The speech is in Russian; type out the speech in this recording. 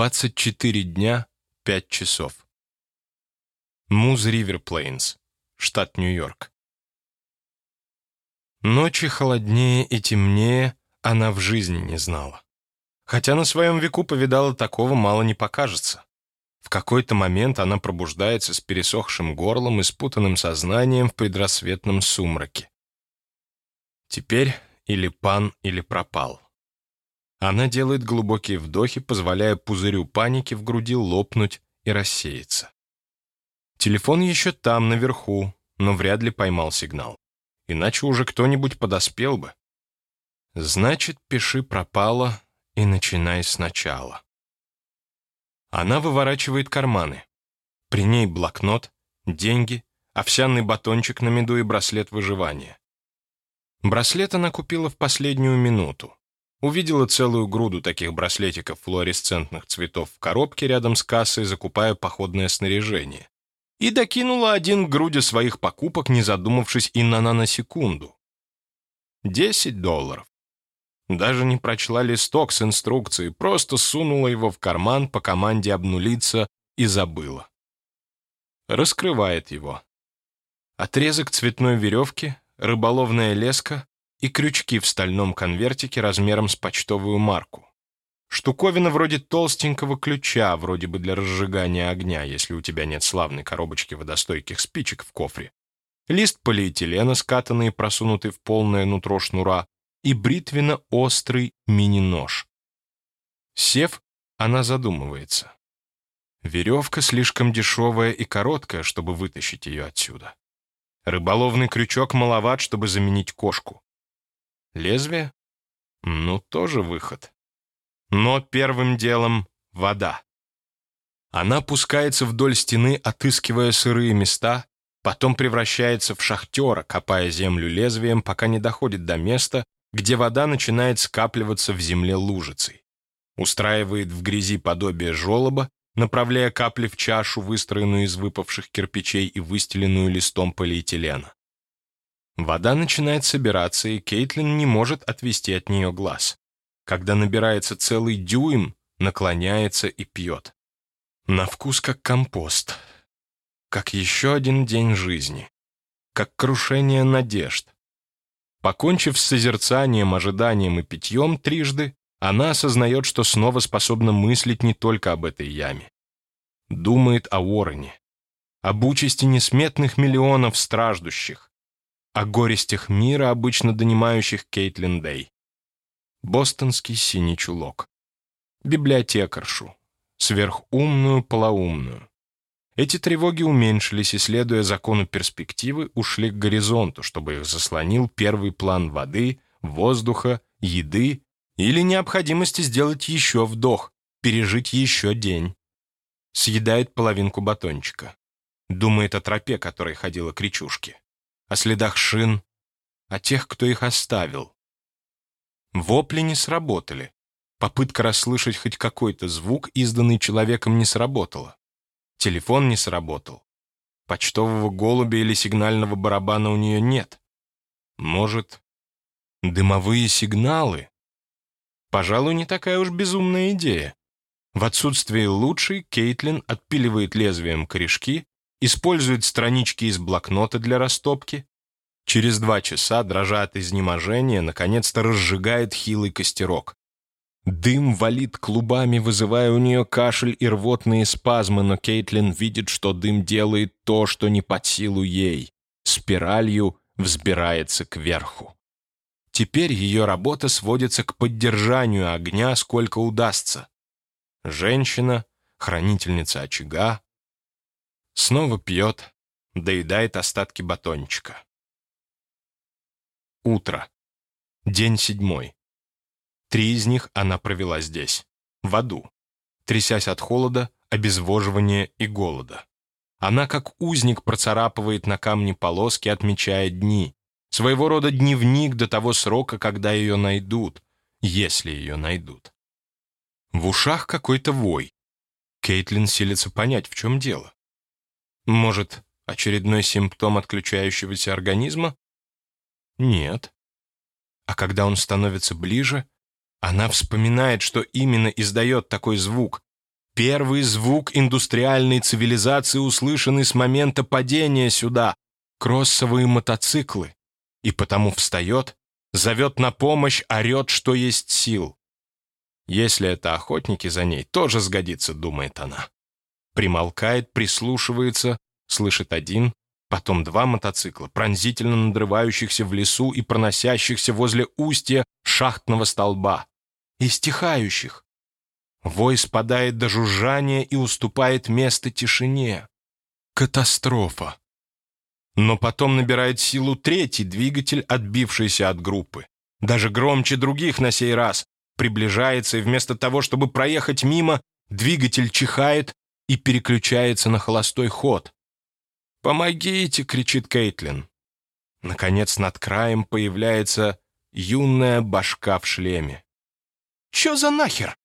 24 дня, 5 часов. Муз Ривер Плейнс, штат Нью-Йорк. Ночи холоднее и темнее она в жизни не знала. Хотя на своем веку повидала такого мало не покажется. В какой-то момент она пробуждается с пересохшим горлом и спутанным сознанием в предрассветном сумраке. Теперь или пан, или пропал. Она делает глубокие вдохи, позволяя пузырю паники в груди лопнуть и рассеяться. Телефон еще там, наверху, но вряд ли поймал сигнал. Иначе уже кто-нибудь подоспел бы. Значит, пиши пропало и начинай сначала. Она выворачивает карманы. При ней блокнот, деньги, овсяный батончик на меду и браслет выживания. Браслет она купила в последнюю минуту. Увидела целую груду таких браслетиков флуоресцентных цветов в коробке рядом с кассой, закупая походное снаряжение. И докинула один к груди своих покупок, не задумавшись и на наносекунду. Десять долларов. Даже не прочла листок с инструкцией, просто сунула его в карман по команде обнулиться и забыла. Раскрывает его. Отрезок цветной веревки, рыболовная леска и крючки в стальном конвертике размером с почтовую марку. Штуковина вроде толстенького ключа, вроде бы для разжигания огня, если у тебя нет славной коробочки водостойких спичек в кофре. Лист полиэтилена, скатанный и просунутый в полное нутро шнура, и бритвенно-острый мини-нож. Сев, она задумывается. Веревка слишком дешевая и короткая, чтобы вытащить ее отсюда. Рыболовный крючок маловат, чтобы заменить кошку. Лезвие? Ну, тоже выход. Но первым делом вода. Она пускается вдоль стены, отыскивая сырые места, потом превращается в шахтера, копая землю лезвием, пока не доходит до места, где вода начинает скапливаться в земле лужицей. Устраивает в грязи подобие желоба, направляя капли в чашу, выстроенную из выпавших кирпичей и выстеленную листом полиэтилена. Вода начинает собираться, и Кейтлин не может отвести от нее глаз. Когда набирается целый дюйм, наклоняется и пьет. На вкус как компост. Как еще один день жизни. Как крушение надежд. Покончив с созерцанием, ожиданием и питьем трижды, она осознает, что снова способна мыслить не только об этой яме. Думает о Уоррене, об участи несметных миллионов страждущих, о горестях мира, обычно донимающих Кейтлин Дэй. Бостонский синий чулок. Библиотекаршу. Сверхумную, полоумную. Эти тревоги уменьшились и, следуя закону перспективы, ушли к горизонту, чтобы их заслонил первый план воды, воздуха, еды или необходимости сделать еще вдох, пережить еще день. Съедает половинку батончика. Думает о тропе, которой ходила к речушке. О следах шин, о тех, кто их оставил. Вопли не сработали. Попытка расслышать хоть какой-то звук, изданный человеком, не сработала. Телефон не сработал. Почтового голубя или сигнального барабана у нее нет. Может, дымовые сигналы? Пожалуй, не такая уж безумная идея. В отсутствие лучшей Кейтлин отпиливает лезвием корешки, использует странички из блокнота для растопки. Через два часа, дрожа от изнеможения, наконец-то разжигает хилый костерок. Дым валит клубами, вызывая у нее кашель и рвотные спазмы, но Кейтлин видит, что дым делает то, что не под силу ей. Спиралью взбирается кверху. Теперь ее работа сводится к поддержанию огня, сколько удастся. Женщина, хранительница очага, снова пьет, доедает остатки батончика. Утро. День седьмой. Три из них она провела здесь, в аду, трясясь от холода, обезвоживания и голода. Она, как узник, процарапывает на камне полоски, отмечая дни. Своего рода дневник до того срока, когда ее найдут, если ее найдут. В ушах какой-то вой. Кейтлин силится понять, в чем дело. Может, очередной симптом отключающегося организма? Нет. А когда он становится ближе, она вспоминает, что именно издает такой звук. Первый звук индустриальной цивилизации услышанный с момента падения сюда. Кроссовые мотоциклы. И потому встает, зовет на помощь, орет, что есть сил. Если это охотники за ней, тоже сгодится, думает она. Примолкает, прислушивается, слышит один, потом два мотоцикла, пронзительно надрывающихся в лесу и проносящихся возле устья шахтного столба. И стихающих. Вой спадает до жужжания и уступает место тишине. Катастрофа. Но потом набирает силу третий двигатель, отбившийся от группы. Даже громче других на сей раз. Приближается, и вместо того, чтобы проехать мимо, двигатель чихает и переключается на холостой ход. «Помогите!» — кричит Кейтлин. Наконец над краем появляется юная башка в шлеме. «Чё за нахер?»